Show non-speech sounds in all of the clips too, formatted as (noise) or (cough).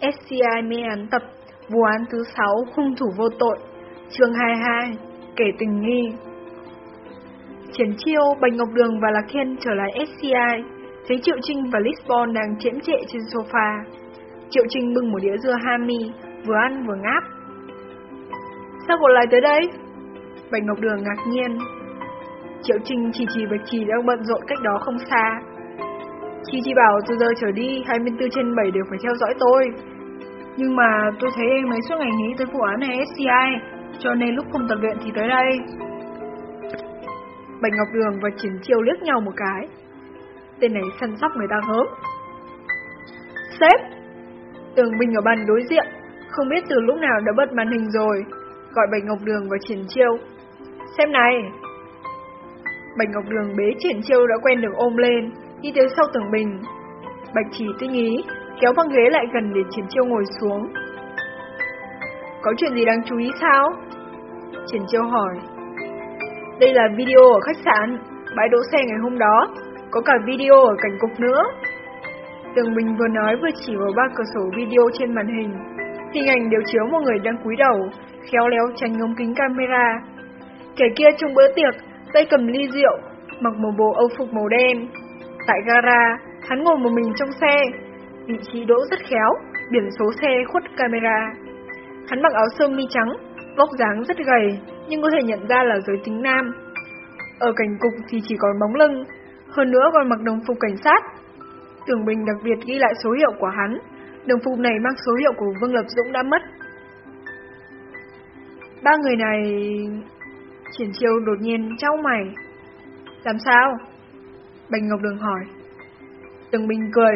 SCI mê án tập Vụ án thứ 6 hung thủ vô tội. Chương 22 Kể tình nghi. Triển chiêu, Bạch Ngọc Đường và Lạc Thiên trở lại SCI Thấy Triệu Trinh và Lisbon đang chễm trệ trên sofa. Triệu Trinh bưng một đĩa dưa hami Vừa ăn vừa ngáp. Sao cậu lại tới đây? Bạch Ngọc Đường ngạc nhiên. Triệu Trinh chỉ chỉ Bạch Trì đang bận rộn cách đó không xa. Chi Chi bảo từ giờ trở đi 24 trên 7 đều phải theo dõi tôi. Nhưng mà tôi thấy em ấy suốt ngày nghĩ tới vụ án này SCI Cho nên lúc không tập luyện thì tới đây. Bạch Ngọc Đường và Triển Chiêu liếc nhau một cái. Tên này săn sóc người ta hớm. Sếp! Tường Bình ở bàn đối diện Không biết từ lúc nào đã bật màn hình rồi Gọi Bạch Ngọc Đường và Triển Chiêu. Xem này! Bạch Ngọc Đường bế Triển Chiêu đã quen được ôm lên đi tới sau tường bình. Bạch chỉ tinh ý, kéo băng ghế lại gần để Triển Chiêu ngồi xuống. Có chuyện gì đáng chú ý sao? Triển Chiêu hỏi. Đây là video ở khách sạn, bãi đỗ xe ngày hôm đó, có cả video ở cảnh cục nữa. Tường Bình vừa nói vừa chỉ vào ba cửa sổ video trên màn hình. Hình ảnh đều chiếu một người đang cúi đầu, khéo léo tránh ống kính camera. Kẻ kia trong bữa tiệc, tay cầm ly rượu, mặc một bộ âu phục màu đen, Tại gara, hắn ngồi một mình trong xe, vị trí đỗ rất khéo, biển số xe khuất camera. Hắn mặc áo sơ mi trắng, vóc dáng rất gầy, nhưng có thể nhận ra là giới tính nam. Ở cảnh cục thì chỉ còn bóng lưng, hơn nữa còn mặc đồng phục cảnh sát. Tưởng Bình đặc biệt ghi lại số hiệu của hắn, đồng phục này mang số hiệu của Vương Lập Dũng đã mất. Ba người này... Triển chiêu đột nhiên trao mày. Làm sao? bành Ngọc Đường hỏi. Tường Bình cười.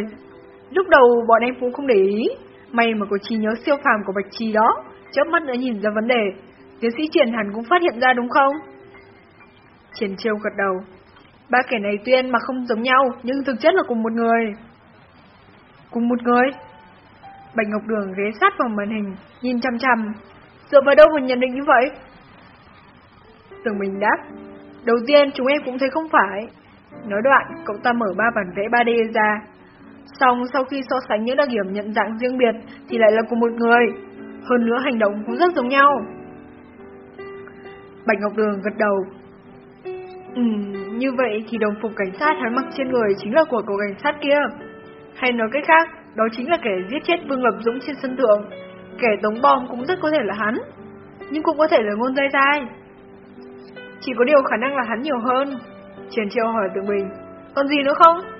Lúc đầu bọn em cũng không để ý, may mà có trí nhớ siêu phàm của Bạch Trì đó, chớp mắt đã nhìn ra vấn đề. Tiến sĩ Triển hẳn cũng phát hiện ra đúng không? Triển Chiêu gật đầu. Ba kẻ này tuyên mà không giống nhau, nhưng thực chất là cùng một người. Cùng một người? Bạch Ngọc Đường ghé sát vào màn hình, nhìn chăm chăm. Dựa vào đâu mà nhận định như vậy? tưởng mình đáp. Đầu tiên chúng em cũng thấy không phải, Nói đoạn, cậu ta mở ba bản vẽ 3D ra. Xong sau khi so sánh những đặc điểm nhận dạng riêng biệt thì lại là cùng một người. Hơn nữa hành động cũng rất giống nhau. Bạch Ngọc Đường gật đầu. Ừ, như vậy thì đồng phục cảnh sát hắn mặc trên người chính là của cậu cảnh sát kia. Hay nói cách khác, đó chính là kẻ giết chết Vương Lập Dũng trên sân thượng. Kẻ tống bom cũng rất có thể là hắn, nhưng cũng có thể là ngôn dai dai. Chỉ có điều khả năng là hắn nhiều hơn. Triển Chiêu hỏi tự mình, còn gì nữa không?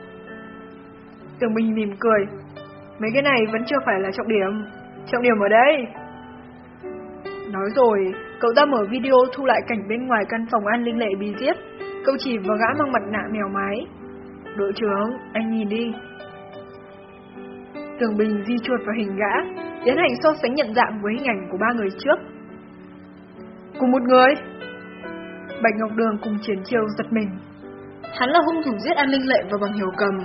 Tường Bình mỉm cười, mấy cái này vẫn chưa phải là trọng điểm, trọng điểm ở đây. Nói rồi, cậu ta mở video thu lại cảnh bên ngoài căn phòng an linh lệ bị giết, cậu chỉ vào gã mang mặt nạ mèo mái. Đội trưởng, anh nhìn đi. Tường Bình di chuột vào hình gã, tiến hành so sánh nhận dạng với hình ảnh của ba người trước. Cùng một người. Bạch Ngọc Đường cùng Triển Chiêu giật mình. Hắn là hung thủ giết An Linh Lệ và bằng hiểu cầm,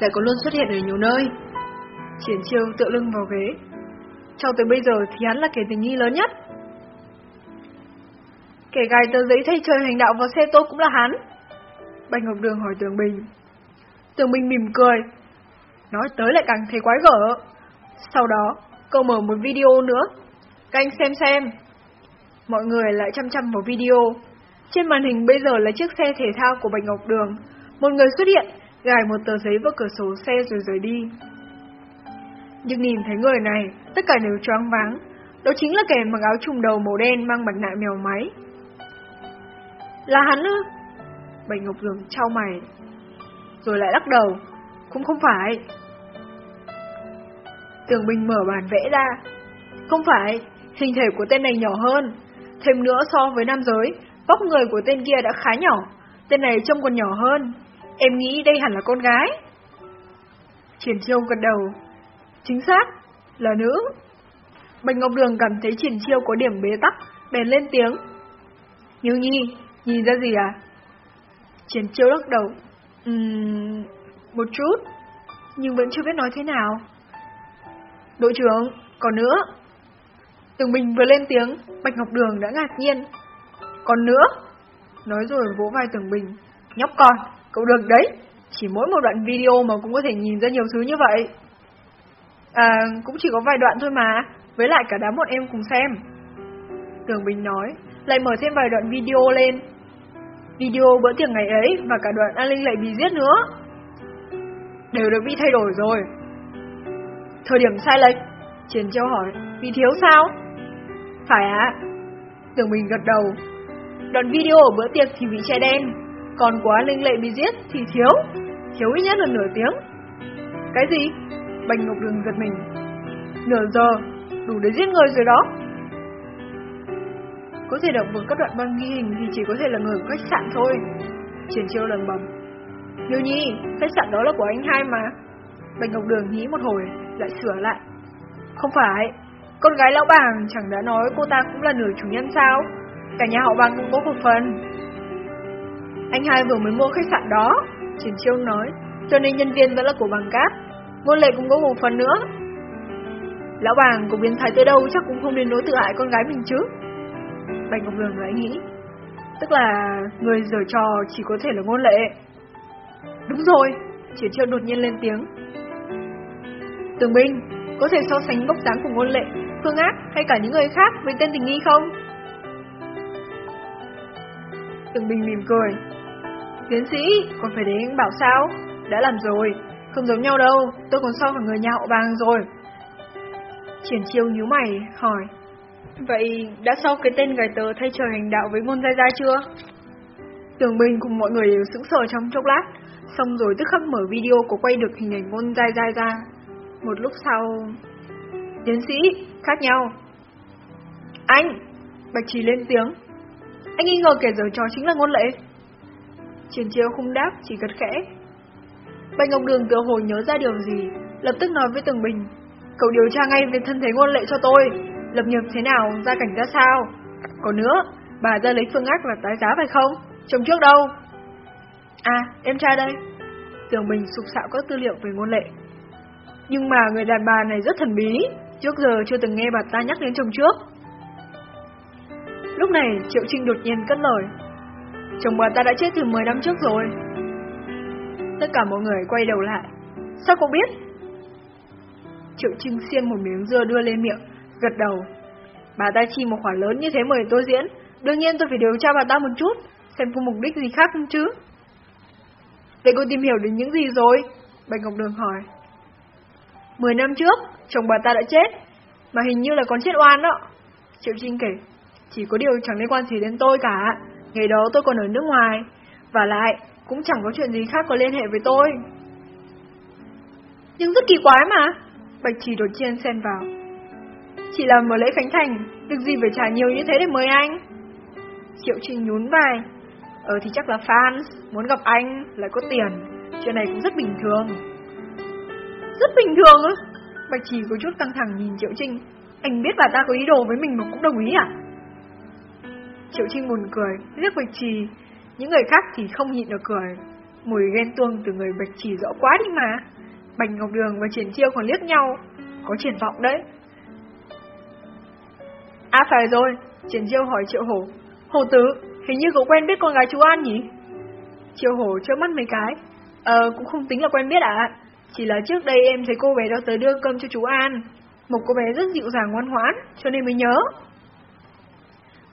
lại có luôn xuất hiện ở nhiều nơi. Triển chiêu tựa lưng vào ghế. Cho tới bây giờ thì hắn là kẻ tình nghi lớn nhất. Kẻ gài tờ giấy thay trời hành đạo vào xe tôi cũng là hắn. Bạch Ngọc Đường hỏi Tường Bình. Tường Bình mỉm cười. Nói tới lại càng thấy quái gở. Sau đó, cậu mở một video nữa. Các anh xem xem. Mọi người lại chăm chăm vào video. Trên màn hình bây giờ là chiếc xe thể thao của Bạch Ngọc Đường. Một người xuất hiện, gài một tờ giấy vào cửa sổ xe rồi rời đi. Nhưng nhìn thấy người này, tất cả đều choáng váng. Đó chính là kẻ mặc áo trùng đầu màu đen mang mặt nạ mèo máy. Là hắn ư? Bạch Ngọc Dường trao mày. Rồi lại lắc đầu. Cũng không phải. Tường Bình mở bản vẽ ra. Không phải, hình thể của tên này nhỏ hơn. Thêm nữa so với nam giới, Vóc người của tên kia đã khá nhỏ, tên này trông còn nhỏ hơn. Em nghĩ đây hẳn là con gái. Triển chiêu gật đầu. Chính xác, là nữ. Bạch Ngọc Đường cảm thấy triển chiêu có điểm bế tắc, bèn lên tiếng. Như nhi, nhìn ra gì à? Triển chiêu lắc đầu. Ừm, một chút, nhưng vẫn chưa biết nói thế nào. Đội trưởng, còn nữa. Từng Bình vừa lên tiếng, Bạch Ngọc Đường đã ngạc nhiên, còn nữa, nói rồi vỗ vai Tưởng Bình, nhóc con, cậu được đấy, chỉ mỗi một đoạn video mà cũng có thể nhìn ra nhiều thứ như vậy. À, cũng chỉ có vài đoạn thôi mà, với lại cả đám bọn em cùng xem. Tường Bình nói, lại mở thêm vài đoạn video lên. Video bữa tiệc ngày ấy và cả đoạn An Linh lại bị giết nữa. Đều được bị thay đổi rồi. Thời điểm sai lệch, Triển Châu hỏi, bị thiếu sao? Phải ạ. À? Tường Bình gật đầu. Đoạn video ở bữa tiệc thì bị che đen, còn của Linh lệ bị giết thì thiếu, thiếu ít nhất là nửa tiếng. Cái gì? Bạch Ngọc Đường giật mình. Nửa giờ, đủ để giết người rồi đó. Có thể động vào các đoạn băng ghi hình thì chỉ có thể là người của khách sạn thôi. Triển chiêu lần bầm. điều Nhi, khách sạn đó là của anh hai mà. Bạch Ngọc Đường nghĩ một hồi, lại sửa lại. Không phải, con gái lão bàng chẳng đã nói cô ta cũng là nửa chủ nhân sao? Cả nhà họ bàng cũng có một phần. Anh hai vừa mới mua khách sạn đó, Triển Chiêu nói, cho nên nhân viên vẫn là của bằng cát. Ngôn lệ cũng có một phần nữa. Lão bàng của biến thái tới đâu chắc cũng không đến nỗi tự hại con gái mình chứ. Bạch Ngọc Đường lại nghĩ, tức là người giở trò chỉ có thể là ngôn lệ. Đúng rồi, Triển Chiêu đột nhiên lên tiếng. Tường Binh, có thể so sánh bốc dáng của ngôn lệ, phương ác hay cả những người khác với tên tình nghi không? Tường Bình mỉm cười. Tiến sĩ, còn phải anh bảo sao? Đã làm rồi, không giống nhau đâu, tôi còn so cả người nhà họ bàng rồi. Triển chiêu nhíu mày, hỏi. Vậy đã so cái tên gái tờ thay trời hành đạo với ngôn dai dai chưa? Tường Bình cùng mọi người đều sững sờ trong chốc lát, xong rồi tức khắc mở video có quay được hình ảnh ngôn dai dai ra. Một lúc sau... Tiến sĩ, khác nhau. Anh! Bạch Trì lên tiếng. Anh nghi ngờ kẻ giở trò chính là ngôn lệ. Triển chiếu không đáp, chỉ gật khẽ. Bạch Ngọc Đường tựa hồ nhớ ra điều gì, lập tức nói với Tường Bình. Cậu điều tra ngay về thân thế ngôn lệ cho tôi, lập nghiệp thế nào, gia cảnh ra sao. Còn nữa, bà ra lấy phương ác là tái giá phải không? chồng trước đâu? À, em trai đây. Tường Bình sục sạo các tư liệu về ngôn lệ. Nhưng mà người đàn bà này rất thần bí, trước giờ chưa từng nghe bà ta nhắc đến chồng trước. Lúc này Triệu Trinh đột nhiên cất lời. Chồng bà ta đã chết từ 10 năm trước rồi. Tất cả mọi người quay đầu lại. Sao cô biết? Triệu Trinh xiên một miếng dưa đưa lên miệng, gật đầu. Bà ta chi một khoản lớn như thế mời tôi diễn, đương nhiên tôi phải điều tra bà ta một chút, xem có mục đích gì khác không chứ. Vậy cô tìm hiểu đến những gì rồi? Bạch Ngọc Đường hỏi. Mười năm trước, chồng bà ta đã chết, mà hình như là còn chết oan đó. Triệu Trinh kể, chỉ có điều chẳng liên quan gì đến tôi cả, ngày đó tôi còn ở nước ngoài, và lại cũng chẳng có chuyện gì khác có liên hệ với tôi. Nhưng rất kỳ quái mà, Bạch Trì đột nhiên xen vào. Chỉ là mở lễ khánh thành, được gì phải trả nhiều như thế để mời anh? Triệu Trinh nhún vai. Ờ thì chắc là fans, muốn gặp anh, lại có tiền, chuyện này cũng rất bình thường. Rất bình thường á? Bạch Trì có chút căng thẳng nhìn Triệu Trinh. Anh biết bà ta có ý đồ với mình mà cũng đồng ý à? Triệu Trinh buồn cười, liếc Bạch Trì. Những người khác thì không nhịn được cười. Mùi ghen tuông từ người Bạch Trì rõ quá đi mà. Bạch Ngọc Đường và Triển Chiêu còn liếc nhau, có triển vọng đấy. À phải rồi, Triển Chiêu hỏi Triệu Hổ. Hồ tứ, hình như cậu quen biết con gái chú An nhỉ? Triệu Hổ chớp mắt mấy cái. Ờ, cũng không tính là quen biết ạ. À? Chỉ là trước đây em thấy cô bé đó tới đưa cơm cho chú An. Một cô bé rất dịu dàng ngoan ngoãn, cho nên mới nhớ.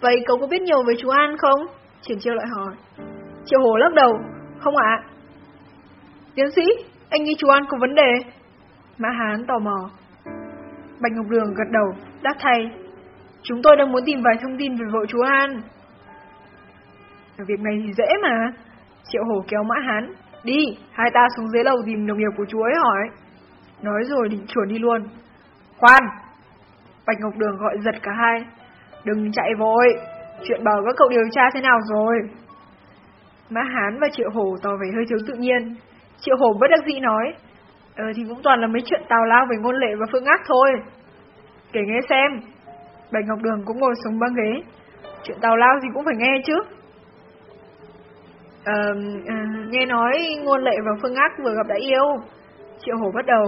Vậy cậu có biết nhiều về chú An không? Triển chiêu lại hỏi. Triệu Hồ lắc đầu. Không ạ. Tiến sĩ, anh nghĩ chú An có vấn đề. Mã Hán tò mò. Bạch Ngọc Đường gật đầu, đáp thay. Chúng tôi đang muốn tìm vài thông tin về vợ chú An. Việc này thì dễ mà. Triệu Hồ kéo Mã Hán. Đi, hai ta xuống dưới lầu tìm đồng nghiệp của chú ấy hỏi. Nói rồi định chuồn đi luôn. Khoan! Bạch Ngọc Đường gọi giật cả hai. Đừng chạy vội, chuyện bờ các cậu điều tra thế nào rồi? Mã Hán và Triệu Hổ tỏ vẻ hơi thiếu tự nhiên. Triệu Hổ bất đắc dĩ nói, Ờ thì cũng toàn là mấy chuyện tào lao về ngôn lệ và phương ác thôi. Kể nghe xem. Bạch Ngọc Đường cũng ngồi xuống băng ghế. Chuyện tào lao gì cũng phải nghe chứ. Ờ, à, nghe nói ngôn lệ và phương ác vừa gặp đã yêu. Triệu Hổ bắt đầu.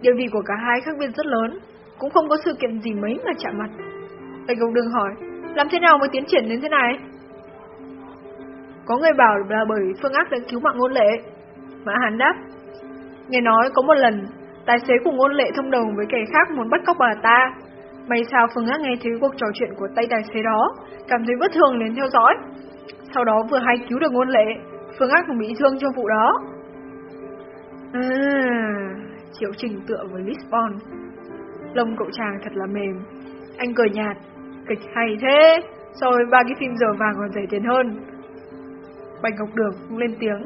Địa vị của cả hai khác biệt rất lớn, cũng không có sự kiện gì mấy mà chạm mặt. Bạch Ngọc Đường hỏi, làm thế nào mới tiến triển đến thế này? Có người bảo là bởi Phương Ác đã cứu mạng ngôn lệ. Mã Hán đáp, nghe nói có một lần, Tài xế của ngôn lệ thông đồng với kẻ khác muốn bắt cóc bà ta. May sao Phương Ác nghe thấy cuộc trò chuyện của tay tài xế đó, cảm thấy bất thường đến theo dõi. Sau đó vừa hay cứu được ngôn lệ, Phương Ác cũng bị thương trong vụ đó. À, Triệu Trình tựa với Lisbon. Lông cậu chàng thật là mềm. Anh cười nhạt, kịch hay thế, so với ba cái phim giờ vàng còn rẻ tiền hơn. Bạch Ngọc Đường cũng lên tiếng.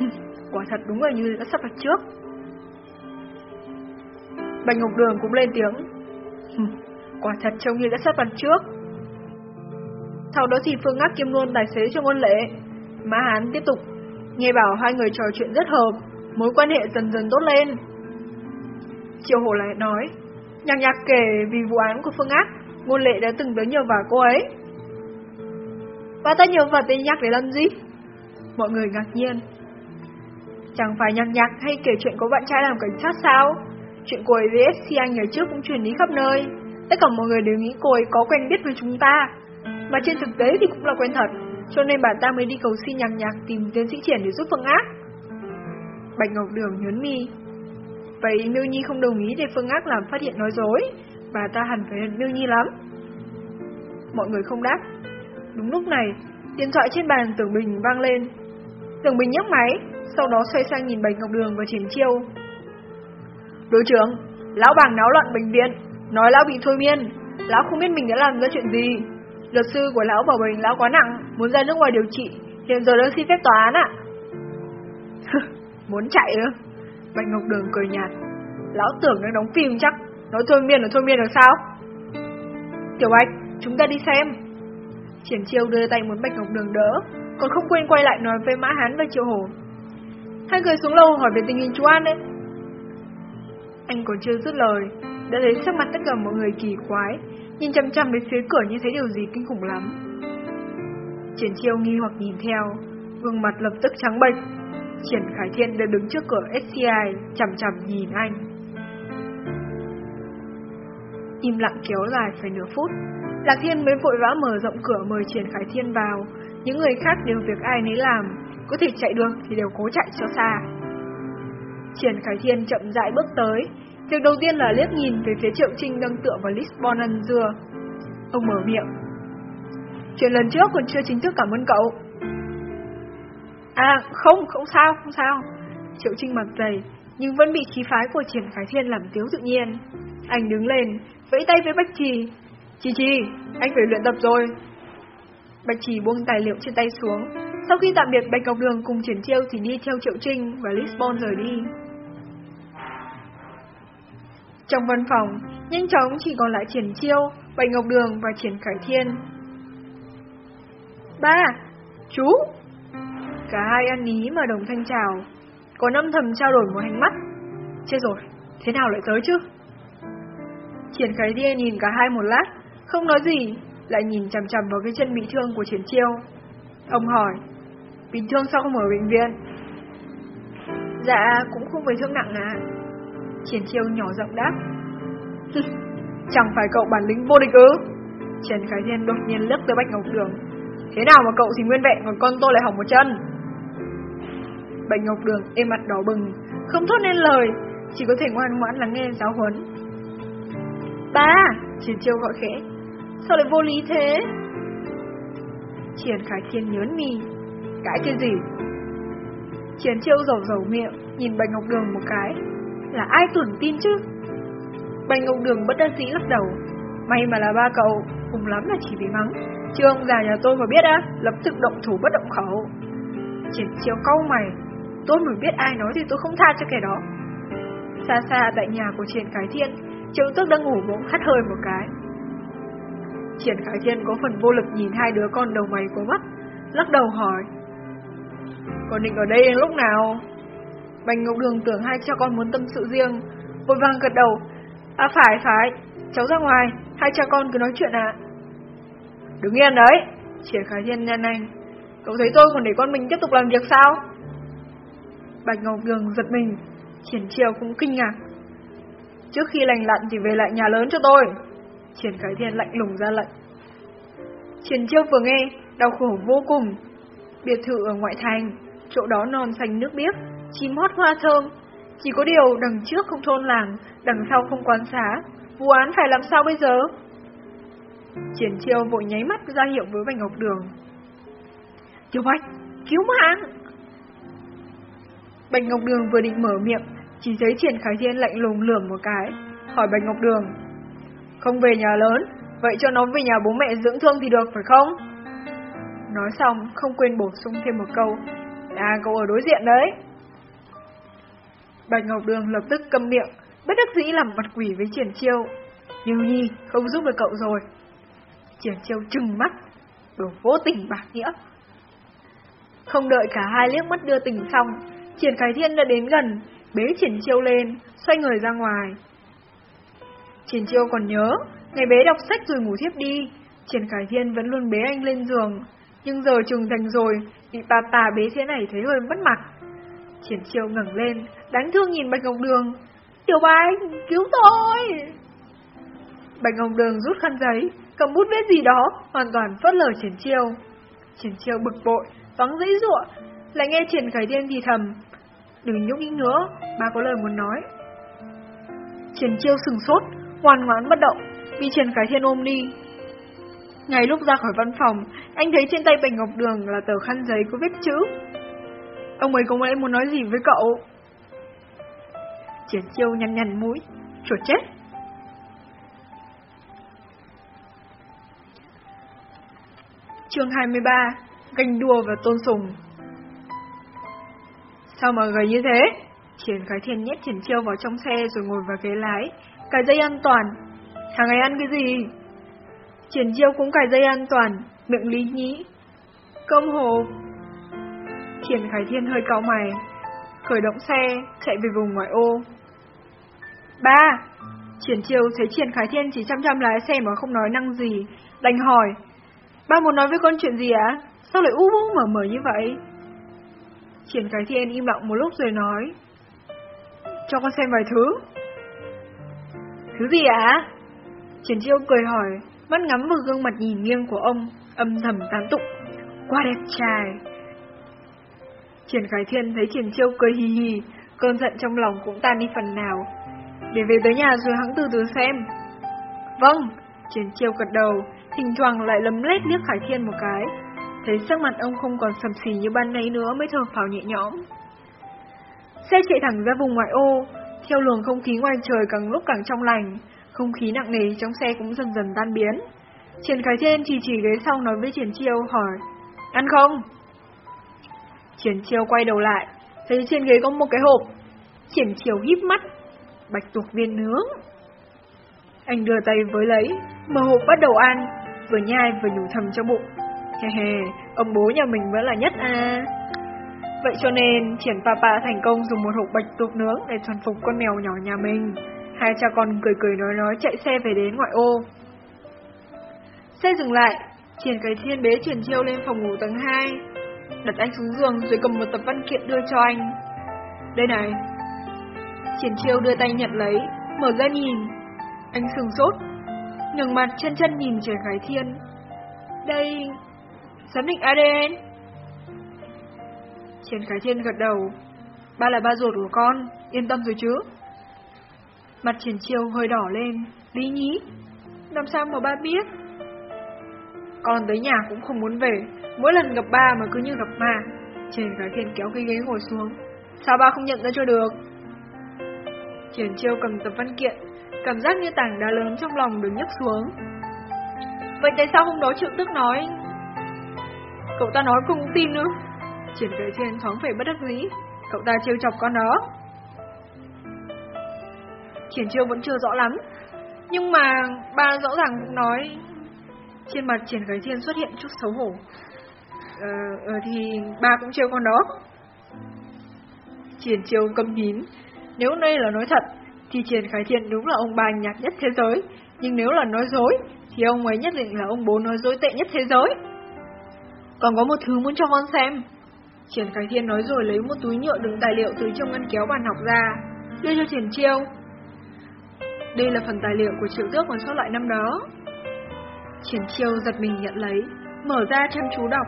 (laughs) Quả thật đúng là như đã sắp đặt trước. Bạch Ngọc Đường cũng lên tiếng. (laughs) Quả thật trông như đã sắp đặt trước. Sau đó thì Phương Ác kiêm luôn tài xế cho ngôn lễ, Mã Hán tiếp tục, nghe bảo hai người trò chuyện rất hợp, mối quan hệ dần dần tốt lên. Triệu Hổ lại nói, nhạc nhạc kể vì vụ án của Phương Ác, ngôn lệ đã từng tới nhờ vào cô ấy. Và ta nhờ vả tên nhắc để làm gì? Mọi người ngạc nhiên. Chẳng phải nhạc nhạc hay kể chuyện có bạn trai làm cảnh sát sao? Chuyện cô ấy với SC anh ngày trước cũng truyền đi khắp nơi. Tất cả mọi người đều nghĩ cô ấy có quen biết với chúng ta. Mà trên thực tế thì cũng là quen thật, cho nên bà ta mới đi cầu xin nhạc nhạc tìm tiến sĩ triển để giúp Phương Ác. Bạch Ngọc Đường nhớn mi. Vậy Miêu Nhi không đồng ý để Phương Ác làm phát hiện nói dối, bà ta hẳn phải hận Miêu Nhi lắm. Mọi người không đáp. Đúng lúc này, điện thoại trên bàn Tưởng Bình vang lên. Tưởng Bình nhấc máy, sau đó xoay sang nhìn Bạch Ngọc Đường và Triển Chiêu. Đối trưởng, lão bàng náo loạn bệnh viện, nói lão bị thôi miên, lão không biết mình đã làm ra chuyện gì. Luật sư của lão bảo bệnh lão quá nặng, muốn ra nước ngoài điều trị, hiện giờ đang xin phép tòa án ạ. (laughs) muốn chạy ư? Bạch Ngọc Đường cười nhạt. Lão tưởng đang đóng phim chắc, nói thôi miên nó thôi miên được sao? Tiểu Bạch, chúng ta đi xem. Triển Chiêu đưa tay muốn Bạch Ngọc Đường đỡ, còn không quên quay lại nói với Mã Hán và Triệu Hổ. Hai người xuống lầu hỏi về tình hình chú An ấy Anh còn chưa dứt lời, đã thấy sắc mặt tất cả mọi người kỳ quái, nhìn chăm chăm về phía cửa như thấy điều gì kinh khủng lắm. Triển Chiêu nghi hoặc nhìn theo, gương mặt lập tức trắng bệch. Triển Khải Thiên đã đứng trước cửa SCI, chằm chằm nhìn anh. Im lặng kéo dài phải nửa phút, Lạc Thiên mới vội vã mở rộng cửa mời Triển Khải Thiên vào, những người khác đều việc ai nấy làm, có thể chạy được thì đều cố chạy cho xa. Triển Khải Thiên chậm rãi bước tới, việc đầu tiên là liếc nhìn về phía Triệu Trinh đang tựa vào Lisbon ăn dưa. Ông mở miệng. Chuyện lần trước còn chưa chính thức cảm ơn cậu. À, không, không sao, không sao. Triệu Trinh mặt dày, nhưng vẫn bị khí phái của Triển Khải Thiên làm tiếu tự nhiên. Anh đứng lên, vẫy tay với Bách Trì. Chi Chi, anh phải luyện tập rồi. Bạch Trì buông tài liệu trên tay xuống. Sau khi tạm biệt Bạch Ngọc Đường cùng Triển Chiêu thì đi theo Triệu Trinh và Lisbon rời đi. Trong văn phòng, nhanh chóng chỉ còn lại Triển Chiêu, Bạch Ngọc Đường và Triển Khải Thiên. Ba, chú! Cả hai ăn ý mà đồng thanh chào, có năm thầm trao đổi một hành mắt. Chết rồi, thế nào lại tới chứ? Triển Khải Thiên nhìn cả hai một lát, không nói gì, lại nhìn chằm chằm vào cái chân bị thương của Triển Chiêu. Ông hỏi, Bình thương sao không ở bệnh viện? Dạ, cũng không phải thương nặng à. Triển Chiêu nhỏ giọng đáp. (laughs) Chẳng phải cậu bản lĩnh vô địch ư? Trần Khải Thiên đột nhiên lướt tới Bạch Ngọc Đường. Thế nào mà cậu thì nguyên vẹn còn con tôi lại hỏng một chân? Bạch Ngọc Đường êm mặt đỏ bừng, không thốt nên lời, chỉ có thể ngoan ngoãn lắng nghe giáo huấn. Ba! Triển Chiêu gọi khẽ. Sao lại vô lý thế? Triển Khải Thiên nhớn mi. Cái cái gì? Triển Chiêu dầu dầu miệng, nhìn Bạch Ngọc Đường một cái. Là ai tưởng tin chứ? Bạch Ngọc Đường bất đắc dĩ lắc đầu. May mà là ba cậu, cùng lắm là chỉ bị mắng. Chứ ông già nhà tôi mà biết á, lập tức động thủ bất động khẩu. Triển Chiêu câu mày, tôi mới biết ai nói thì tôi không tha cho kẻ đó. Xa xa tại nhà của Triển Khải Thiên, Trương Tước đang ngủ bỗng hắt hơi một cái. Triển Khải Thiên có phần vô lực nhìn hai đứa con đầu mày của mắt, lắc đầu hỏi. Con định ở đây đến lúc nào? Bành Ngọc Đường tưởng hai cha con muốn tâm sự riêng, vội vàng gật đầu. À phải, phải, cháu ra ngoài, hai cha con cứ nói chuyện ạ. Đứng yên đấy, Triển Khải Thiên nhăn anh. Cậu thấy tôi còn để con mình tiếp tục làm việc sao? Bạch Ngọc Đường giật mình, Triển Triều cũng kinh ngạc. Trước khi lành lặn thì về lại nhà lớn cho tôi. Triển Khải Thiên lạnh lùng ra lệnh. Triển Chiêu vừa nghe, đau khổ vô cùng. Biệt thự ở ngoại thành, chỗ đó non xanh nước biếc, chim hót hoa thơm, Chỉ có điều đằng trước không thôn làng, đằng sau không quán xá, vụ án phải làm sao bây giờ? Triển chiêu vội nháy mắt ra hiệu với Bành Ngọc Đường. Tiểu Bạch, cứu mạng! Bành Ngọc Đường vừa định mở miệng, chỉ thấy Triển Khải Thiên lạnh lùng lườm một cái, hỏi Bạch Ngọc Đường. Không về nhà lớn, vậy cho nó về nhà bố mẹ dưỡng thương thì được phải không? Nói xong, không quên bổ sung thêm một câu. À, cậu ở đối diện đấy. Bạch Ngọc Đường lập tức câm miệng, bất đắc dĩ làm mặt quỷ với Triển Chiêu. Như Nhi không giúp được cậu rồi. Triển Chiêu trừng mắt, đồ vô tình bạc nghĩa. Không đợi cả hai liếc mắt đưa tình xong, Triển Khải Thiên đã đến gần, bế Triển Chiêu lên, xoay người ra ngoài. Triển Chiêu còn nhớ, ngày bé đọc sách rồi ngủ thiếp đi, Triển Khải Thiên vẫn luôn bế anh lên giường, nhưng giờ trùng thành rồi, bị bà tà bế thế này thấy hơi mất mặt. Triển Chiêu ngẩng lên, đáng thương nhìn Bạch Ngọc Đường. Tiểu Bạch, cứu tôi! Bạch Ngọc Đường rút khăn giấy, cầm bút viết gì đó, hoàn toàn phớt lờ Triển Chiêu. Triển Chiêu bực bội, vắng dãy ruộng, lại nghe Triển Khải Thiên thì thầm. Đừng nhúc nhích nữa, ba có lời muốn nói. Triển Chiêu sừng sốt, ngoan ngoãn bất động, bị Triển Khải Thiên ôm đi. Ngay lúc ra khỏi văn phòng, anh thấy trên tay Bạch Ngọc Đường là tờ khăn giấy có viết chữ. Ông ấy có lẽ muốn nói gì với cậu? Triển chiêu nhăn nhăn mũi, chuột chết. chương 23, ganh đua và tôn sùng. Sao mà gầy như thế? Triển khái Thiên nhét Triển Chiêu vào trong xe rồi ngồi vào ghế lái, cài dây an toàn. Hàng ngày ăn cái gì? Triển Chiêu cũng cài dây an toàn, miệng lý nhĩ. Cơm hồ. Triển Khải Thiên hơi cau mày, khởi động xe, chạy về vùng ngoại ô. Ba! Triển Chiêu thấy Triển Khải Thiên chỉ chăm chăm lái xe mà không nói năng gì, đành hỏi. Ba muốn nói với con chuyện gì ạ? Sao lại ú ú mở mở như vậy? Triển cái Thiên im lặng một lúc rồi nói. Cho con xem vài thứ. Thứ gì ạ? Triển Chiêu cười hỏi, mắt ngắm vào gương mặt nhìn nghiêng của ông, âm thầm tán tụng. Quá đẹp trai. Triển cái Thiên thấy Triển Chiêu cười hì hì, cơn giận trong lòng cũng tan đi phần nào. Để về tới nhà rồi hắn từ từ xem. Vâng, Triển Chiêu gật đầu, thỉnh thoảng lại lấm lét liếc Khải Thiên một cái. Thấy sắc mặt ông không còn sầm xì như ban nãy nữa mới thở phào nhẹ nhõm. Xe chạy thẳng ra vùng ngoại ô, theo luồng không khí ngoài trời càng lúc càng trong lành, không khí nặng nề trong xe cũng dần dần tan biến. Triển Khải Thiên chỉ chỉ ghế sau nói với Triển Chiêu hỏi, ăn không? Triển chiêu quay đầu lại, thấy trên ghế có một cái hộp. Triển Chiêu híp mắt, bạch tuộc viên nướng. Anh đưa tay với lấy, mở hộp bắt đầu ăn, vừa nhai vừa nhủ thầm cho bụng. Hề hề, ông bố nhà mình vẫn là nhất à. Vậy cho nên, triển papa thành công dùng một hộp bạch tuộc nướng để thuần phục con mèo nhỏ nhà mình. Hai cha con cười cười nói nói chạy xe về đến ngoại ô. Xe dừng lại, triển cái thiên bế triển chiêu lên phòng ngủ tầng 2, đặt anh xuống giường rồi cầm một tập văn kiện đưa cho anh. Đây này. Triển chiêu đưa tay nhận lấy, mở ra nhìn. Anh sừng sốt, ngừng mặt chân chân nhìn triển cái Thiên. Đây, giám định ADN. Triển Khải Thiên gật đầu. Ba là ba ruột của con, yên tâm rồi chứ. Mặt triển chiêu hơi đỏ lên, lý nhí. Làm sao mà ba biết? Con tới nhà cũng không muốn về, Mỗi lần gặp ba mà cứ như gặp ma Triển Khải Thiên kéo cái ghế ngồi xuống Sao ba không nhận ra cho được Triển Chiêu cầm tập văn kiện Cảm giác như tảng đá lớn trong lòng được nhấc xuống Vậy tại sao hôm đó Triệu Tức nói Cậu ta nói không tin nữa Triển Khải Thiên thoáng phải bất đắc dĩ Cậu ta trêu chọc con đó Triển Chiêu vẫn chưa rõ lắm Nhưng mà ba rõ ràng cũng nói Trên mặt Triển gái Thiên xuất hiện chút xấu hổ Ờ, ờ thì ba cũng trêu con đó. Triển chiêu câm nín. Nếu đây là nói thật, thì Triển Khải Thiện đúng là ông bà nhạc nhất thế giới. Nhưng nếu là nói dối, thì ông ấy nhất định là ông bố nói dối tệ nhất thế giới. Còn có một thứ muốn cho con xem. Triển Khải Thiên nói rồi lấy một túi nhựa đựng tài liệu từ trong ngăn kéo bàn học ra, đưa cho Triển Chiêu. Đây là phần tài liệu của triệu tước còn sót lại năm đó. Triển Chiêu giật mình nhận lấy, mở ra chăm chú đọc.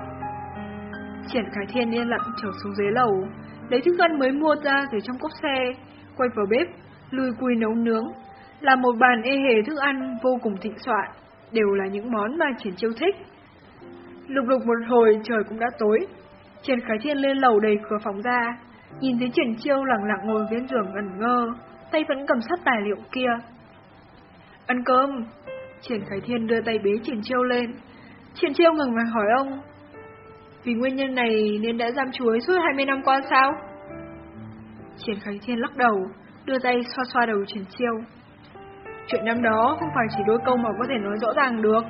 Triển Khải Thiên yên lặng trở xuống dưới lầu, lấy thức ăn mới mua ra từ trong cốc xe, quay vào bếp, lùi cùi nấu nướng, là một bàn ê hề thức ăn vô cùng thịnh soạn, đều là những món mà Triển Chiêu thích. Lục lục một hồi trời cũng đã tối, Triển Khải Thiên lên lầu đầy cửa phòng ra, nhìn thấy Triển Chiêu lặng lặng ngồi bên giường ngẩn ngơ, tay vẫn cầm sắt tài liệu kia. Ăn cơm, Triển Khải Thiên đưa tay bế Triển Chiêu lên. Triển Chiêu ngừng mà hỏi ông, vì nguyên nhân này nên đã giam chuối suốt 20 năm qua sao? Triển Khánh Thiên lắc đầu, đưa tay xoa xoa đầu Triển Chiêu. Chuyện năm đó không phải chỉ đôi câu mà có thể nói rõ ràng được.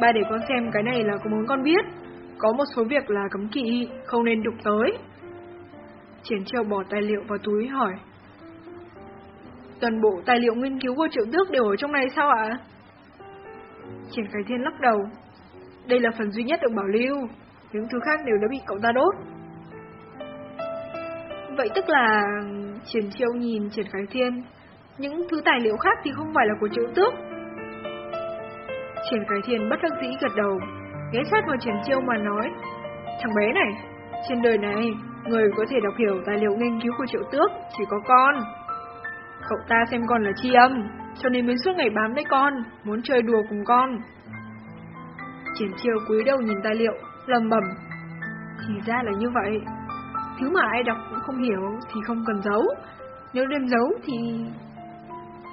Ba để con xem cái này là có muốn con biết. Có một số việc là cấm kỵ, không nên đụng tới. Triển Chiêu bỏ tài liệu vào túi hỏi. Toàn bộ tài liệu nghiên cứu của triệu tước đều ở trong này sao ạ? Triển Khải Thiên lắc đầu. Đây là phần duy nhất được bảo lưu, những thứ khác đều đã bị cậu ta đốt. Vậy tức là... Triển chiêu nhìn Triển Khải Thiên, những thứ tài liệu khác thì không phải là của triệu tước. Triển cái Thiên bất đắc dĩ gật đầu, ghé sát vào Triển chiêu mà nói, thằng bé này, trên đời này, người có thể đọc hiểu tài liệu nghiên cứu của triệu tước chỉ có con. Cậu ta xem con là chi âm, cho nên mới suốt ngày bám lấy con, muốn chơi đùa cùng con. Triển chiêu cúi đầu nhìn tài liệu, lầm bẩm. Thì ra là như vậy. Thứ mà ai đọc cũng không hiểu thì không cần giấu. Nếu đem giấu thì...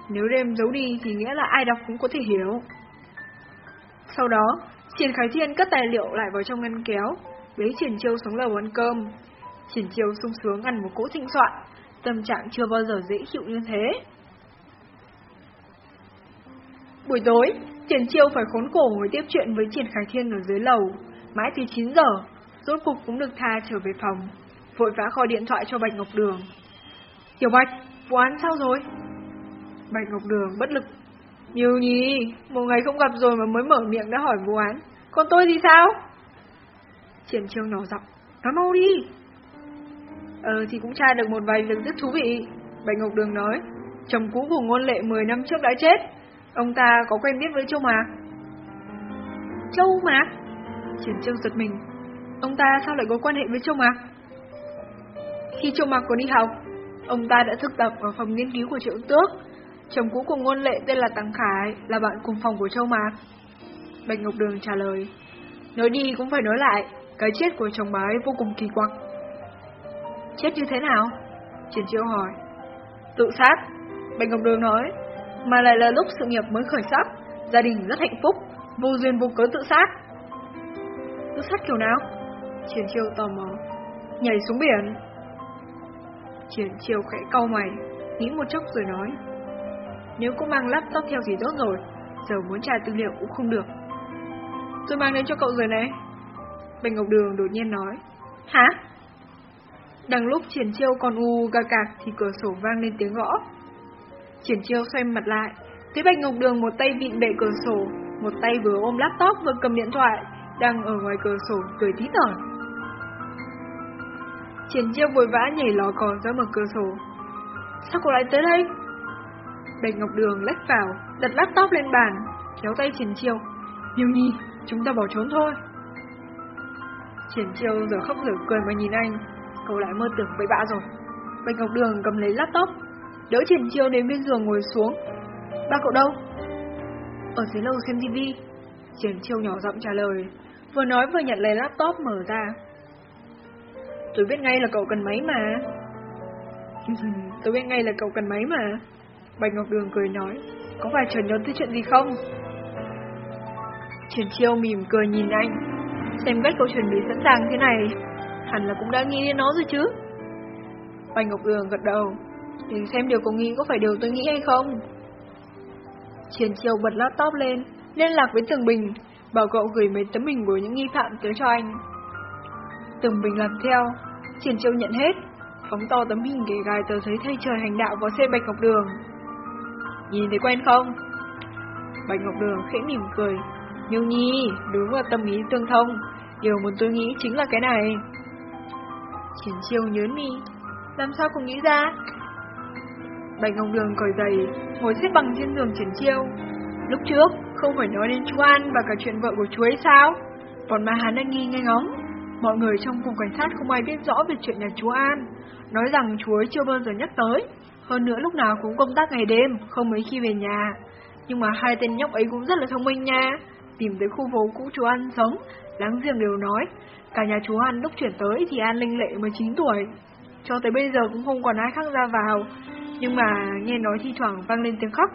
Nếu đem giấu đi thì nghĩa là ai đọc cũng có thể hiểu. Sau đó, Triển Khải Thiên cất tài liệu lại vào trong ngăn kéo, bế Triển Chiêu xuống lầu ăn cơm. Triển Chiêu sung sướng ăn một cỗ thịnh soạn, tâm trạng chưa bao giờ dễ chịu như thế. Buổi tối, Triển Chiêu phải khốn khổ ngồi tiếp chuyện với Triển Khải Thiên ở dưới lầu, mãi tới 9 giờ, rốt cục cũng được tha trở về phòng, vội vã gọi điện thoại cho Bạch Ngọc Đường. Tiểu Bạch, vụ án sao rồi? Bạch Ngọc Đường bất lực. Nhiều nhỉ, một ngày không gặp rồi mà mới mở miệng đã hỏi vụ án. Còn tôi thì sao? Triển Chiêu nhỏ giọng, nói mau đi. Ờ thì cũng tra được một vài việc rất thú vị. Bạch Ngọc Đường nói, chồng cũ của ngôn lệ 10 năm trước đã chết. Ông ta có quen biết với Châu Mạc. Châu Mạc? Triển Trương giật mình. Ông ta sao lại có quan hệ với Châu Mạc? Khi Châu Mạc còn đi học, ông ta đã thực tập ở phòng nghiên cứu của Triệu Tước. Chồng cũ của ngôn lệ tên là Tăng Khải, là bạn cùng phòng của Châu Mạc. Bạch Ngọc Đường trả lời. Nói đi cũng phải nói lại, cái chết của chồng bà ấy vô cùng kỳ quặc. Chết như thế nào? Triển Chiêu hỏi. Tự sát, Bạch Ngọc Đường nói, mà lại là lúc sự nghiệp mới khởi sắc, gia đình rất hạnh phúc, vô duyên vô cớ tự sát. Tự sát kiểu nào? Triển Chiêu tò mò. Nhảy xuống biển. Triển Chiêu khẽ cau mày, nghĩ một chốc rồi nói. Nếu có mang laptop theo thì tốt rồi, giờ muốn tra tư liệu cũng không được. Tôi mang đến cho cậu rồi này. Bạch Ngọc Đường đột nhiên nói. Hả? Đang lúc Triển Chiêu còn u gà cạc thì cửa sổ vang lên tiếng gõ. Triển Chiêu xoay mặt lại, thấy Bạch Ngọc Đường một tay vịn bệ cửa sổ, một tay vừa ôm laptop vừa cầm điện thoại, đang ở ngoài cửa sổ cười tí tởn. Triển chiêu vội vã nhảy lò cò ra mở cửa sổ. Sao cô lại tới đây? Bạch Ngọc Đường lách vào, đặt laptop lên bàn, kéo tay Triển chiêu. Nhiều nhi, chúng ta bỏ trốn thôi. Triển chiêu giờ khóc giờ cười mà nhìn anh, cậu lại mơ tưởng bậy bạ rồi. Bạch Ngọc Đường cầm lấy laptop, đỡ Triển chiêu đến bên giường ngồi xuống. Ba cậu đâu? Ở dưới lầu xem tivi. Triển chiêu nhỏ giọng trả lời, vừa nói vừa nhận lấy laptop mở ra. Tôi biết ngay là cậu cần máy mà. (laughs) Tôi biết ngay là cậu cần máy mà. Bạch Ngọc Đường cười nói, có phải chờ nhớ tới chuyện gì không? Triển chiêu mỉm cười nhìn anh, xem cách cậu chuẩn bị sẵn sàng thế này, hẳn là cũng đã nghĩ đến nó rồi chứ. Bạch Ngọc Đường gật đầu, để xem điều cậu nghĩ có phải điều tôi nghĩ hay không. Triển chiêu bật laptop lên, liên lạc với Tường Bình, bảo cậu gửi mấy tấm hình của những nghi phạm tới cho anh. Tường Bình làm theo, Triển chiêu nhận hết, phóng to tấm hình kể gài tờ giấy thay trời hành đạo vào xe Bạch Ngọc Đường. Nhìn thấy quen không? Bạch Ngọc Đường khẽ mỉm cười. Như Nhi, đúng là tâm ý tương thông, điều muốn tôi nghĩ chính là cái này. Triển Chiêu nhớn mi, làm sao không nghĩ ra? Bạch Ngọc Đường cởi giày, ngồi xếp bằng trên giường Triển Chiêu. Lúc trước, không phải nói đến chú An và cả chuyện vợ của chú ấy sao? Còn mà hắn đang nghi nghe ngóng. Mọi người trong cục cảnh sát không ai biết rõ về chuyện nhà chú An. Nói rằng chú ấy chưa bao giờ nhắc tới, hơn nữa lúc nào cũng công tác ngày đêm, không mấy khi về nhà. Nhưng mà hai tên nhóc ấy cũng rất là thông minh nha. Tìm tới khu phố cũ chú An sống, láng giềng đều nói. Cả nhà chú An lúc chuyển tới thì An Linh Lệ mới 9 tuổi. Cho tới bây giờ cũng không còn ai khác ra vào. Nhưng mà nghe nói thi thoảng vang lên tiếng khóc.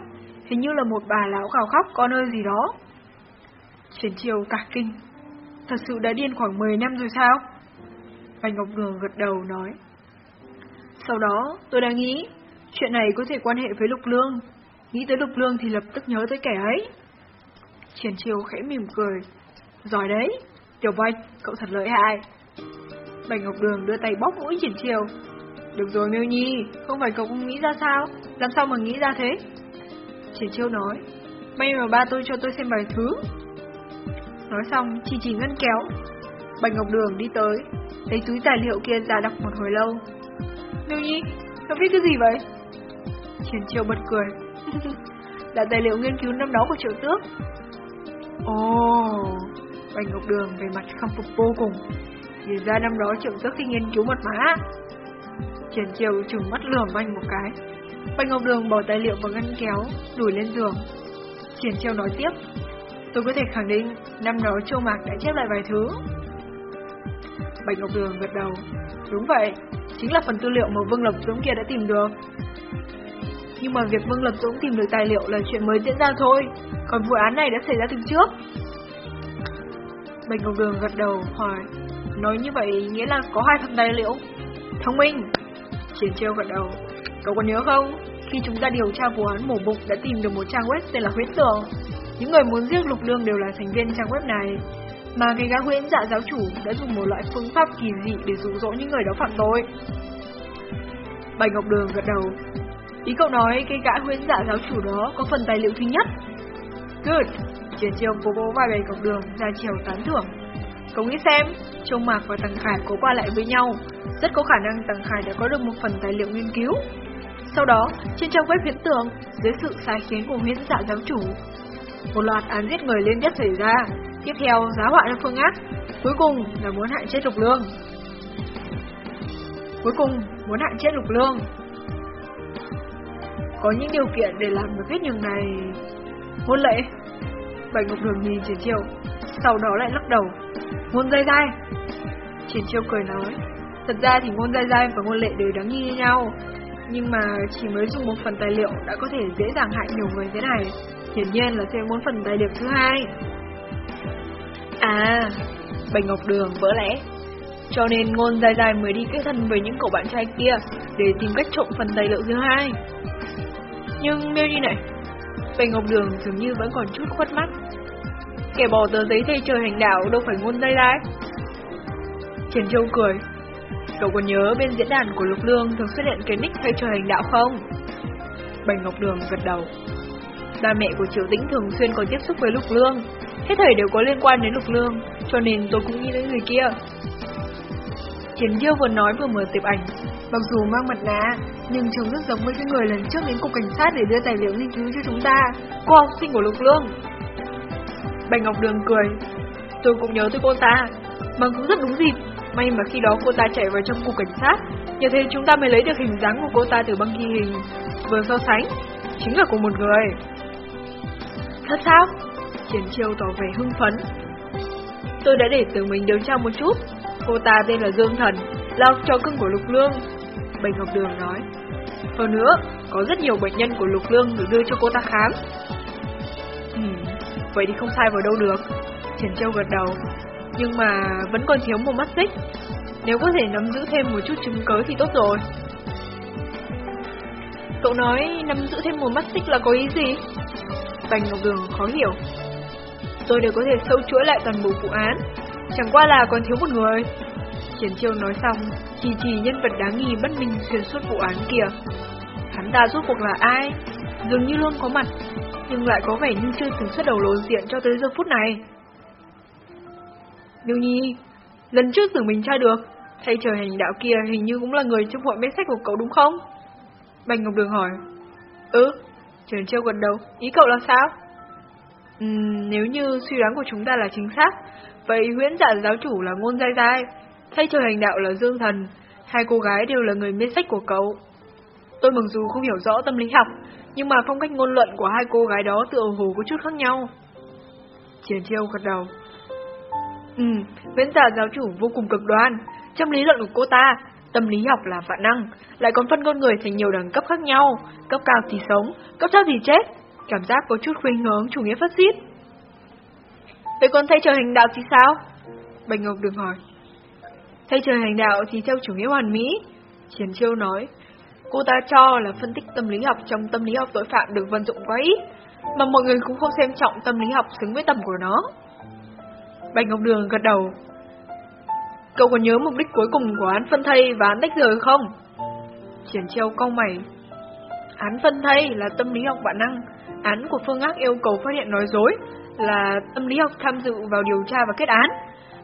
Hình như là một bà lão khảo khóc con ơi gì đó. chuyển chiều cả kinh. Thật sự đã điên khoảng 10 năm rồi sao? Bạch Ngọc Đường gật đầu nói. Sau đó, tôi đã nghĩ, chuyện này có thể quan hệ với Lục Lương. Nghĩ tới Lục Lương thì lập tức nhớ tới kẻ ấy. Triển Chiêu khẽ mỉm cười. Giỏi đấy, Tiểu Bạch, cậu thật lợi hại. Bạch Ngọc Đường đưa tay bóp mũi Triển Chiêu. Được rồi Miêu Nhi, không phải cậu không nghĩ ra sao, làm sao mà nghĩ ra thế? Triển Chiêu nói, may mà ba tôi cho tôi xem bài thứ. Nói xong, chỉ chỉ ngân kéo. Bạch Ngọc Đường đi tới, lấy túi tài liệu kia ra đọc một hồi lâu. Miêu Nhi, cậu viết cái gì vậy? Triển triều bật cười. (laughs) là tài liệu nghiên cứu năm đó của triệu tước. Ồ, Bạch Ngọc Đường về mặt khâm phục vô cùng. Thì ra năm đó triệu tước khi nghiên cứu mật mã. Triển triều trừng mắt lườm anh một cái. Bạch Ngọc Đường bỏ tài liệu vào ngăn kéo, đuổi lên giường. Triển triều nói tiếp. Tôi có thể khẳng định, năm đó Châu Mạc đã chép lại vài thứ. Bạch Ngọc Đường gật đầu. Đúng vậy, chính là phần tư liệu mà Vương lộc Dũng kia đã tìm được. Nhưng mà việc Vương Lập Dũng tìm được tài liệu là chuyện mới diễn ra thôi, còn vụ án này đã xảy ra từ trước. Bạch Ngọc Đường gật đầu, hỏi, nói như vậy nghĩa là có hai phần tài liệu. Thông minh! Triển trêu gật đầu. Cậu còn nhớ không? Khi chúng ta điều tra vụ án mổ bụng đã tìm được một trang web tên là Huyết Tường. Những người muốn giết Lục Lương đều là thành viên trang web này. Mà cái gã huyễn dạ giáo chủ đã dùng một loại phương pháp kỳ dị để dụ dỗ những người đó phạm tội. Bạch Ngọc Đường gật đầu. Ý cậu nói cái gã huyễn dạ giáo chủ đó có phần tài liệu thứ nhất. Good. Triển chiêu cố bố vài Bạch cọc Đường ra chiều tán thưởng. Cậu nghĩ xem, Trông Mạc và tầng Khải có qua lại với nhau, rất có khả năng tầng Khải đã có được một phần tài liệu nghiên cứu. Sau đó, trên trang web viễn tường, dưới sự sai khiến của huyễn dạ giáo chủ, một loạt án giết người liên tiếp xảy ra, tiếp theo giá họa ra phương ác, cuối cùng là muốn hại chết lục lương. Cuối cùng, muốn hại chết lục lương. Có những điều kiện để làm được viết nhường này... Hôn lệ. Bạch Ngọc Đường nhìn Triển Chiêu, sau đó lại lắc đầu. Ngôn dai dai. Triển Chiêu cười nói. Thật ra thì ngôn dai dai và ngôn lệ đều đáng nghi như nhau. Nhưng mà chỉ mới dùng một phần tài liệu đã có thể dễ dàng hại nhiều người thế này. Hiển nhiên là sẽ muốn phần tài liệu thứ hai. À, Bạch Ngọc Đường vỡ lẽ. Cho nên ngôn dài dài mới đi kết thân với những cậu bạn trai kia để tìm cách trộm phần tài liệu thứ hai. Nhưng Mary này, Bành Ngọc Đường dường như vẫn còn chút khuất mắt. Kẻ bỏ tờ giấy thay trời hành đạo đâu phải ngôn dài lái. Trần Châu cười. Cậu còn nhớ bên diễn đàn của Lục Lương thường xuất hiện cái nick thay trời hành đạo không? Bành Ngọc Đường gật đầu. Ba mẹ của Triệu Tĩnh thường xuyên có tiếp xúc với Lục Lương, hết thảy đều có liên quan đến Lục Lương, cho nên tôi cũng nghĩ đến người kia. Chiến Diêu vừa nói vừa mở tiệp ảnh, mặc dù mang mặt nạ, nhưng trông rất giống với cái người lần trước đến cục cảnh sát để đưa tài liệu nghiên cứu cho chúng ta, cô học sinh của Lục Lương. Bạch Ngọc Đường cười, tôi cũng nhớ tới cô ta, mà cũng rất đúng dịp, may mà khi đó cô ta chạy vào trong cục cảnh sát, như thế chúng ta mới lấy được hình dáng của cô ta từ băng ghi hình, vừa so sánh, chính là cùng một người. Thật sao? Triển Chiêu tỏ vẻ hưng phấn. Tôi đã để tự mình điều tra một chút. Cô ta tên là Dương Thần, là cho cưng của Lục Lương. Bạch Ngọc Đường nói. Hơn nữa, có rất nhiều bệnh nhân của Lục Lương được đưa cho cô ta khám. Hmm, vậy thì không sai vào đâu được. Triển Châu gật đầu. Nhưng mà vẫn còn thiếu một mắt xích. Nếu có thể nắm giữ thêm một chút chứng cớ thì tốt rồi. Cậu nói nắm giữ thêm một mắt xích là có ý gì? Bành Ngọc Đường khó hiểu. Tôi đều có thể sâu chuỗi lại toàn bộ vụ án, chẳng qua là còn thiếu một người. Triển Chiêu nói xong, chỉ chỉ nhân vật đáng nghi bất minh xuyên suốt vụ án kia. Hắn ta rốt cuộc là ai? Dường như luôn có mặt, nhưng lại có vẻ như chưa từng xuất đầu lộ diện cho tới giờ phút này. Lưu Nhi, lần trước tưởng mình tra được, thay trời hành đạo kia hình như cũng là người trong hội mét sách của cậu đúng không? Bạch Ngọc Đường hỏi. Ừ, Trần Chiêu gật đầu, ý cậu là sao? Uhm, nếu như suy đoán của chúng ta là chính xác, vậy huyễn giả giáo chủ là ngôn dai dai, thay trời hành đạo là dương thần, hai cô gái đều là người mê sách của cậu. Tôi mặc dù không hiểu rõ tâm lý học, nhưng mà phong cách ngôn luận của hai cô gái đó tựa hồ có chút khác nhau. Triển chiêu gật đầu. Ừ, viễn giả giáo chủ vô cùng cực đoan. Trong lý luận của cô ta, tâm lý học là vạn năng, lại còn phân con người thành nhiều đẳng cấp khác nhau, cấp cao thì sống, cấp thấp thì chết. Cảm giác có chút khuynh hướng chủ nghĩa phát xít. Vậy còn thay trời hành đạo thì sao? Bạch Ngọc Đường hỏi. Thay trời hành đạo thì theo chủ nghĩa hoàn mỹ. Triển chiêu nói, cô ta cho là phân tích tâm lý học trong tâm lý học tội phạm được vận dụng quá ít, mà mọi người cũng không xem trọng tâm lý học xứng với tầm của nó. Bạch Ngọc Đường gật đầu. Cậu còn nhớ mục đích cuối cùng của án phân thây và án tách rời không? Triển chiêu cong mày. Án phân thây là tâm lý học bản năng, án của phương ác yêu cầu phát hiện nói dối là tâm lý học tham dự vào điều tra và kết án,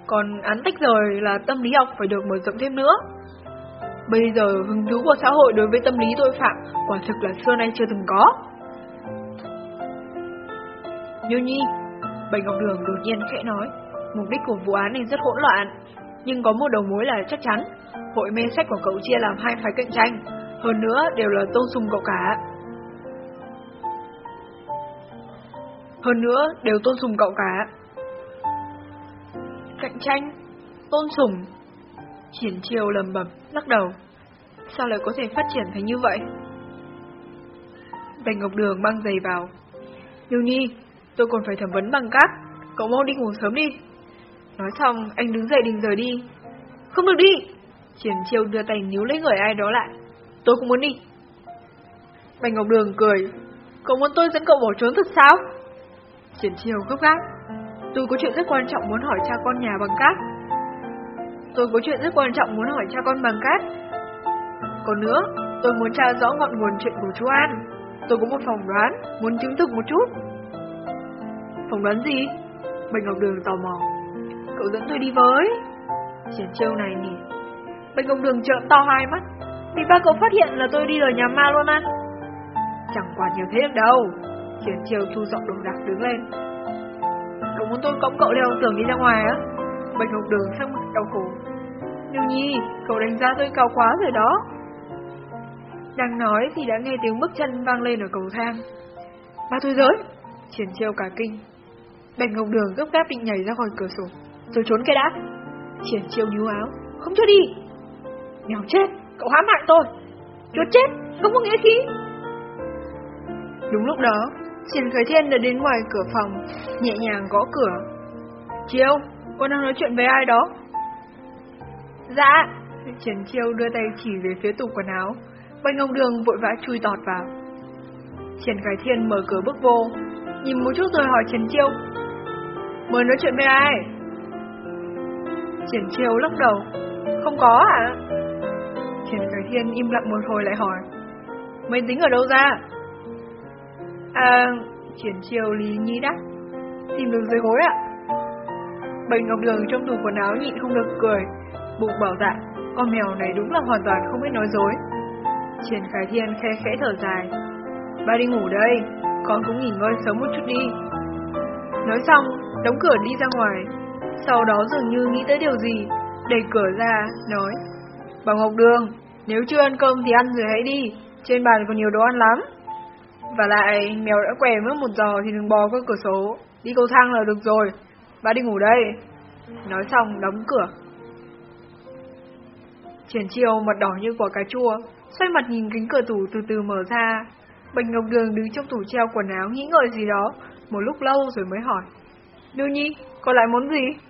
còn án tách rời là tâm lý học phải được mở rộng thêm nữa. Bây giờ hứng thú của xã hội đối với tâm lý tội phạm quả thực là xưa nay chưa từng có. Như Nhi, Bạch Ngọc Đường đột nhiên khẽ nói, mục đích của vụ án này rất hỗn loạn, nhưng có một đầu mối là chắc chắn, hội mê sách của cậu chia làm hai phái cạnh tranh, hơn nữa đều là tôn sùng cậu cả. Hơn nữa đều tôn sùng cậu cả. Cạnh tranh, tôn sùng. Triển chiều lầm bầm, lắc đầu. Sao lại có thể phát triển thành như vậy? Bành Ngọc Đường băng giày vào. Yêu Nhi, tôi còn phải thẩm vấn bằng cát, cậu mau đi ngủ sớm đi. Nói xong, anh đứng dậy định rời đi. Không được đi! Triển chiều đưa tay níu lấy người ai đó lại. Tôi cũng muốn đi. Bành Ngọc Đường cười. Cậu muốn tôi dẫn cậu bỏ trốn thật sao? Triển chiều gấp gáp. Tôi có chuyện rất quan trọng muốn hỏi cha con nhà bằng cát. Tôi có chuyện rất quan trọng muốn hỏi cha con bằng cát. Còn nữa, tôi muốn tra rõ ngọn nguồn chuyện của chú An. Tôi có một phỏng đoán, muốn chứng thực một chút. Phỏng đoán gì? Bạch Ngọc Đường tò mò. Cậu dẫn tôi đi với. Triển trêu này nhỉ. Bạch Ngọc Đường trợn to hai mắt. Vì ba cậu phát hiện là tôi đi lời nhà ma luôn ăn. Chẳng quả nhiều thế được đâu. Triển trêu thu dọn đồ đạc đứng lên. Muốn tôi cõng cậu leo tường đi ra ngoài á? Bạch Ngọc Đường sắc mặt đau khổ. Điều Nhi, cậu đánh giá tôi cao quá rồi đó. Đang nói thì đã nghe tiếng bước chân vang lên ở cầu thang. Ba tôi giới! Triển treo cả kinh. Bạch Ngọc Đường gấp gáp định nhảy ra khỏi cửa sổ. Rồi trốn cái đã. Triển treo nhú áo. Không cho đi! nghèo chết! Cậu hãm hại tôi! Chuột chết! Không có nghĩa khí! Đúng lúc đó, Triển Khởi Thiên đã đến ngoài cửa phòng, nhẹ nhàng gõ cửa. Chiêu, con đang nói chuyện với ai đó? Dạ, Triển Chiêu đưa tay chỉ về phía tủ quần áo. Bạch Ngọc Đường vội vã chui tọt vào. Triển Khải Thiên mở cửa bước vô, nhìn một chút rồi hỏi Triển Chiêu. Mới nói chuyện với ai? Triển Chiêu lắc đầu. Không có hả? Triển Khải Thiên im lặng một hồi lại hỏi. Máy tính ở đâu ra? À, chuyển chiều lý Nhi đắc Tìm được dưới gối ạ. bành Ngọc Đường trong tủ quần áo nhịn không được cười, bụng bảo dạ, con mèo này đúng là hoàn toàn không biết nói dối. Triển Khải Thiên khe khẽ thở dài. Ba đi ngủ đây, con cũng nghỉ ngơi sớm một chút đi. Nói xong, đóng cửa đi ra ngoài. Sau đó dường như nghĩ tới điều gì, đẩy cửa ra, nói. Bà Ngọc Đường, nếu chưa ăn cơm thì ăn rồi hãy đi, trên bàn còn nhiều đồ ăn lắm. Và lại, mèo đã què mất một giờ thì đừng bò qua cửa sổ, đi cầu thang là được rồi. Ba đi ngủ đây. Nói xong, đóng cửa. Triển chiều mặt đỏ như quả cà chua, xoay mặt nhìn kính cửa tủ từ từ mở ra. Bạch Ngọc Đường đứng trong tủ treo quần áo nghĩ ngợi gì đó, một lúc lâu rồi mới hỏi. Đưa Nhi, còn lại muốn gì?